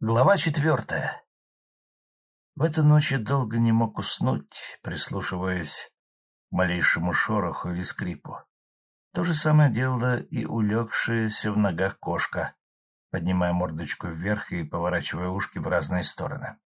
Глава четвертая В эту ночь я долго не мог уснуть, прислушиваясь к малейшему шороху или скрипу. То же самое делала и улегшаяся в ногах кошка, поднимая мордочку вверх и поворачивая ушки в разные стороны.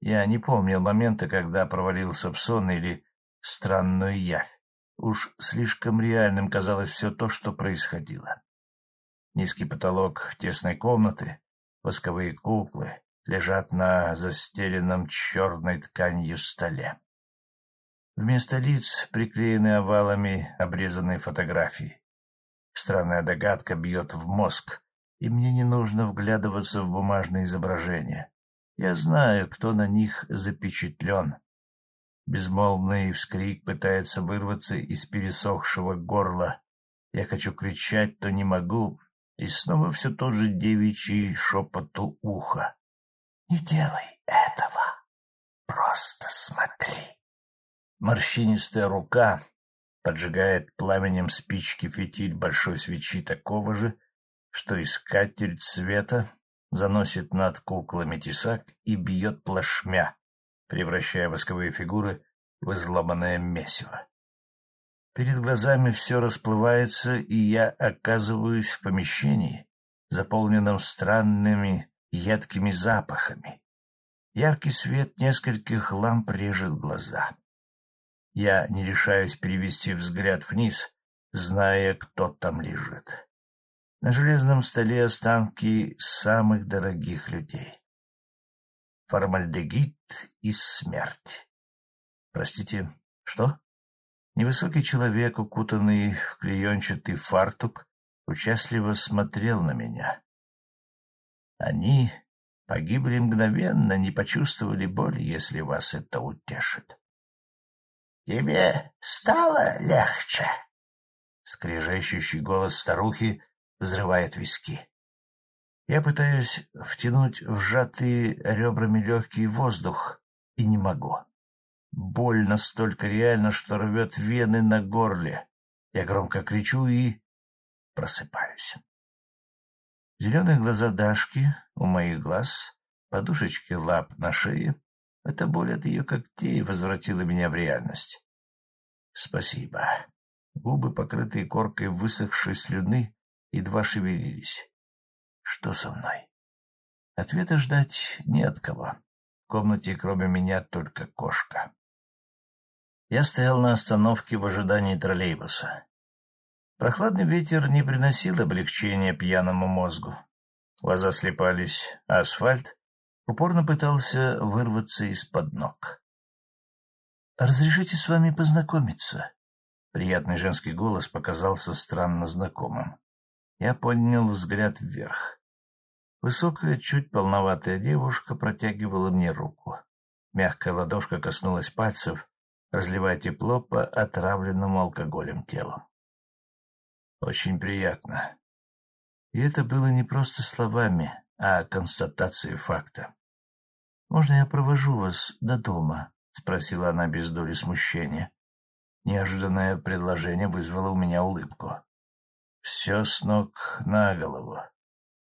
Я не помнил момента, когда провалился в сон или странную явь. Уж слишком реальным казалось все то, что происходило. Низкий потолок тесной комнаты, восковые куклы лежат на застеленном черной тканью столе. Вместо лиц приклеены овалами обрезанные фотографии. Странная догадка бьет в мозг, и мне не нужно вглядываться в бумажные изображения. Я знаю, кто на них запечатлен. Безмолвный вскрик пытается вырваться из пересохшего горла. Я хочу кричать, то не могу, и снова все тот же девичий шепот у уха. — Не делай этого, просто смотри. Морщинистая рука поджигает пламенем спички фитиль большой свечи такого же, что искатель цвета заносит над куклами тесак и бьет плашмя, превращая восковые фигуры в изломанное месиво. Перед глазами все расплывается, и я оказываюсь в помещении, заполненном странными едкими запахами. Яркий свет нескольких ламп режет глаза. Я не решаюсь перевести взгляд вниз, зная, кто там лежит. На железном столе останки самых дорогих людей. Формальдегид и смерть. Простите, что? Невысокий человек, укутанный в клеенчатый фартук, участливо смотрел на меня. Они погибли мгновенно, не почувствовали боли, если вас это утешит. — Тебе стало легче? Скрежещущий голос старухи взрывает виски. Я пытаюсь втянуть в сжатые ребрами легкий воздух и не могу. Боль настолько реальна, что рвет вены на горле. Я громко кричу и просыпаюсь. Зеленые глаза Дашки у моих глаз, подушечки лап на шее. Эта боль от ее когтей возвратила меня в реальность. Спасибо. Губы, покрытые коркой высохшей слюны, едва шевелились. Что со мной? Ответа ждать не от кого. В комнате, кроме меня, только кошка. Я стоял на остановке в ожидании троллейбуса. Прохладный ветер не приносил облегчения пьяному мозгу. Глаза слепались, а асфальт упорно пытался вырваться из-под ног. — Разрешите с вами познакомиться? Приятный женский голос показался странно знакомым. Я поднял взгляд вверх. Высокая, чуть полноватая девушка протягивала мне руку. Мягкая ладошка коснулась пальцев, разливая тепло по отравленному алкоголем телу. Очень приятно. И это было не просто словами, а констатацией факта. «Можно я провожу вас до дома?» — спросила она без доли смущения. Неожиданное предложение вызвало у меня улыбку. Все с ног на голову.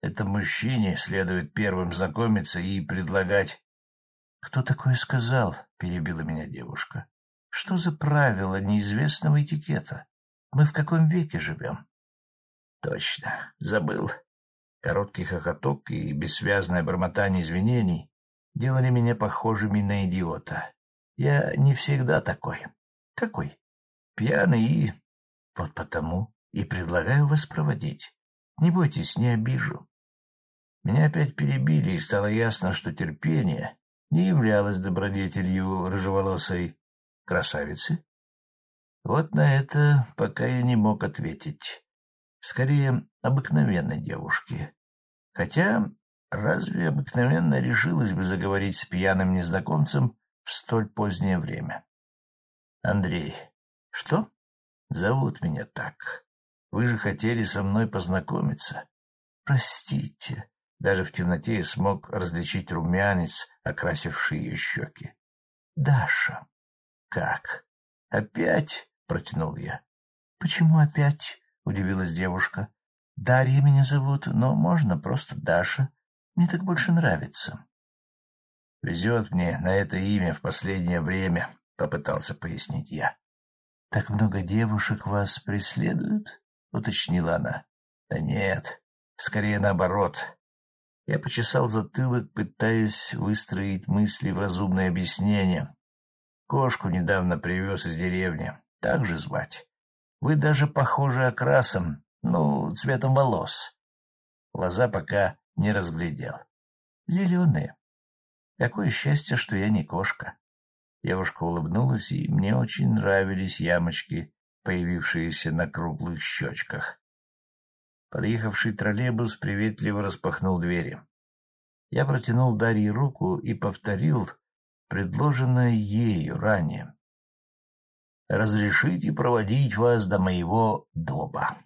Это мужчине следует первым знакомиться и предлагать... — Кто такое сказал? — перебила меня девушка. Что за правила неизвестного этикета? Мы в каком веке живем? Точно, забыл. Короткий хохоток и бессвязное бормотание извинений делали меня похожими на идиота. Я не всегда такой. Какой? Пьяный и... Вот потому и предлагаю вас проводить. Не бойтесь, не обижу. Меня опять перебили, и стало ясно, что терпение не являлось добродетелью рыжеволосой красавицы? Вот на это пока я не мог ответить. Скорее, обыкновенной девушке. Хотя разве обыкновенно решилась бы заговорить с пьяным незнакомцем в столь позднее время? Андрей. Что? Зовут меня так. Вы же хотели со мной познакомиться. Простите. Даже в темноте я смог различить румянец, окрасивший ее щеки. Даша. Как? Опять? — протянул я. — Почему опять? — удивилась девушка. — Дарья меня зовут, но можно просто Даша. Мне так больше нравится. — Везет мне на это имя в последнее время, — попытался пояснить я. — Так много девушек вас преследуют? — уточнила она. — Да нет, скорее наоборот. Я почесал затылок, пытаясь выстроить мысли в разумное объяснение. Кошку недавно привез из деревни. Так же звать. Вы даже похожи окрасом, ну, цветом волос. Глаза пока не разглядел. Зеленые. Какое счастье, что я не кошка. Девушка улыбнулась, и мне очень нравились ямочки, появившиеся на круглых щечках. Подъехавший троллейбус приветливо распахнул двери. Я протянул Дарье руку и повторил предложенное ею ранее. «Разрешите проводить вас до моего дома».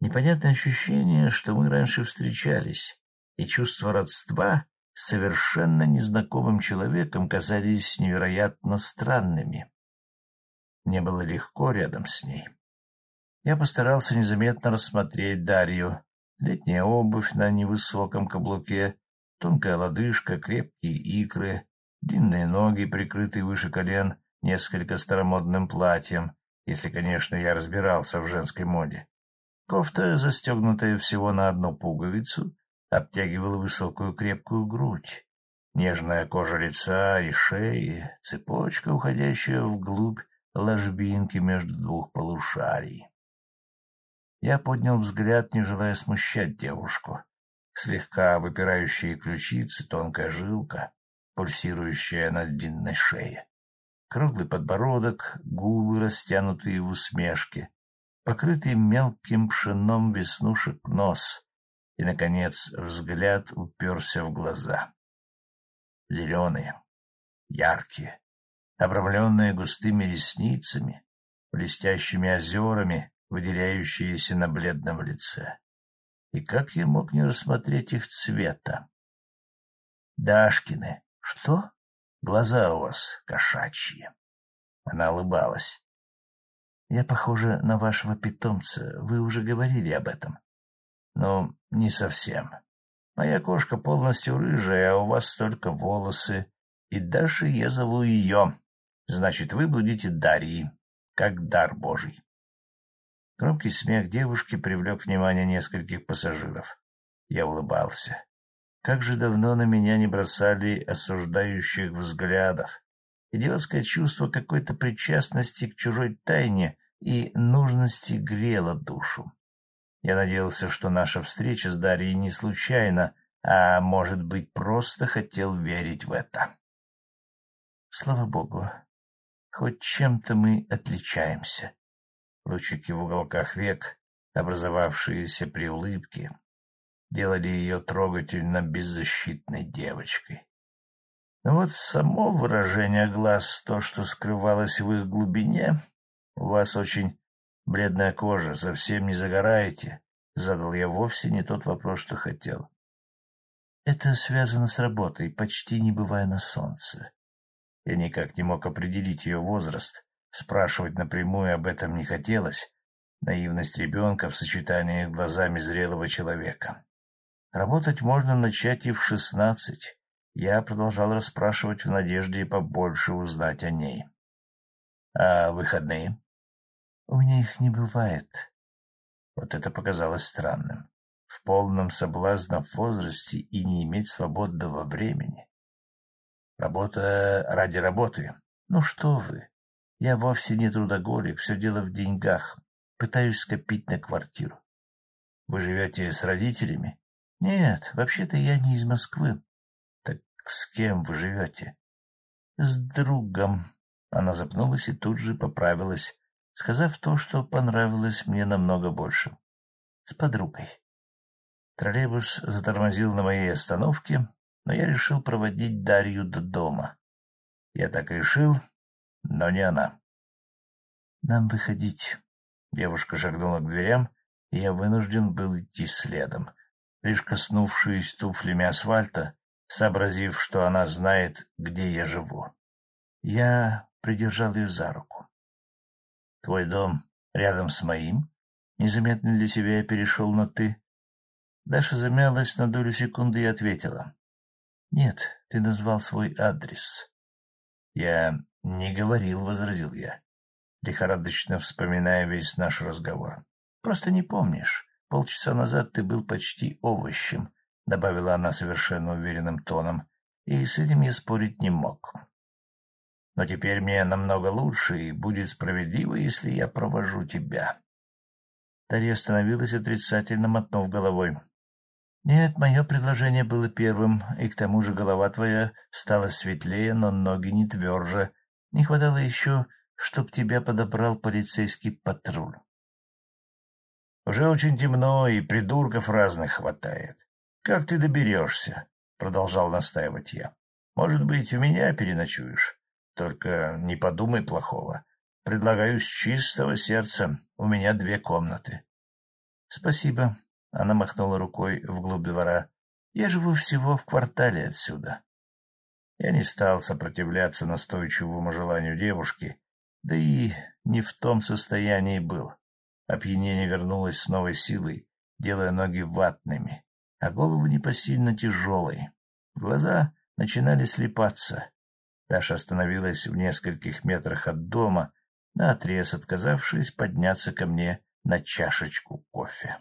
Непонятное ощущение, что мы раньше встречались, и чувство родства с совершенно незнакомым человеком казались невероятно странными. Мне было легко рядом с ней. Я постарался незаметно рассмотреть Дарью. Летняя обувь на невысоком каблуке, тонкая лодыжка, крепкие икры, длинные ноги, прикрытые выше колен несколько старомодным платьем, если, конечно, я разбирался в женской моде. Кофта, застегнутая всего на одну пуговицу, обтягивала высокую крепкую грудь. Нежная кожа лица и шеи, цепочка, уходящая вглубь ложбинки между двух полушарий. Я поднял взгляд, не желая смущать девушку. Слегка выпирающие ключицы, тонкая жилка, пульсирующая на длинной шее. Круглый подбородок, губы, растянутые в усмешке, покрытый мелким пшеном веснушек нос и, наконец, взгляд уперся в глаза. Зеленые, яркие, обрамленные густыми ресницами, блестящими озерами, выделяющиеся на бледном лице. И как я мог не рассмотреть их цвета? Дашкины. Что? Глаза у вас кошачьи. Она улыбалась. Я похожа на вашего питомца. Вы уже говорили об этом. Ну, не совсем. Моя кошка полностью рыжая, а у вас только волосы. И даже я зову ее. Значит, вы будете Дарьей, как дар Божий. Громкий смех девушки привлек внимание нескольких пассажиров. Я улыбался. Как же давно на меня не бросали осуждающих взглядов. Идиотское чувство какой-то причастности к чужой тайне и нужности грело душу. Я надеялся, что наша встреча с Дарьей не случайна, а, может быть, просто хотел верить в это. Слава богу, хоть чем-то мы отличаемся. Лучики в уголках век, образовавшиеся при улыбке, делали ее трогательно беззащитной девочкой. Но вот само выражение глаз, то, что скрывалось в их глубине, у вас очень бледная кожа, совсем не загораете, — задал я вовсе не тот вопрос, что хотел. Это связано с работой, почти не бывая на солнце. Я никак не мог определить ее возраст, спрашивать напрямую об этом не хотелось, наивность ребенка в сочетании с глазами зрелого человека. Работать можно начать и в шестнадцать. Я продолжал расспрашивать в надежде побольше узнать о ней. — А выходные? — У меня их не бывает. Вот это показалось странным. В полном соблазнном возрасте и не иметь свободного времени. Работа ради работы. Ну что вы, я вовсе не трудоголик, все дело в деньгах. Пытаюсь скопить на квартиру. Вы живете с родителями? — Нет, вообще-то я не из Москвы. — Так с кем вы живете? — С другом. Она запнулась и тут же поправилась, сказав то, что понравилось мне намного больше. — С подругой. Троллейбус затормозил на моей остановке, но я решил проводить Дарью до дома. Я так решил, но не она. — Нам выходить. Девушка шагнула к дверям, и я вынужден был идти следом лишь коснувшись туфлями асфальта, сообразив, что она знает, где я живу. Я придержал ее за руку. — Твой дом рядом с моим? Незаметно для себя я перешел на «ты». Даша замялась на долю секунды и ответила. — Нет, ты назвал свой адрес. — Я не говорил, — возразил я, лихорадочно вспоминая весь наш разговор. — Просто не помнишь. Полчаса назад ты был почти овощем, — добавила она совершенно уверенным тоном, и с этим я спорить не мог. Но теперь мне намного лучше, и будет справедливо, если я провожу тебя. Дарья остановилась, отрицательно мотнув головой. — Нет, мое предложение было первым, и к тому же голова твоя стала светлее, но ноги не тверже. Не хватало еще, чтоб тебя подобрал полицейский патруль. — Уже очень темно, и придурков разных хватает. Как ты доберешься? — продолжал настаивать я. — Может быть, у меня переночуешь? Только не подумай плохого. Предлагаю с чистого сердца. У меня две комнаты. — Спасибо. Она махнула рукой вглубь двора. — Я живу всего в квартале отсюда. Я не стал сопротивляться настойчивому желанию девушки, да и не в том состоянии был. Опьянение вернулось с новой силой, делая ноги ватными, а голову непосильно тяжелой. Глаза начинали слепаться. Даша остановилась в нескольких метрах от дома, наотрез отказавшись подняться ко мне на чашечку кофе.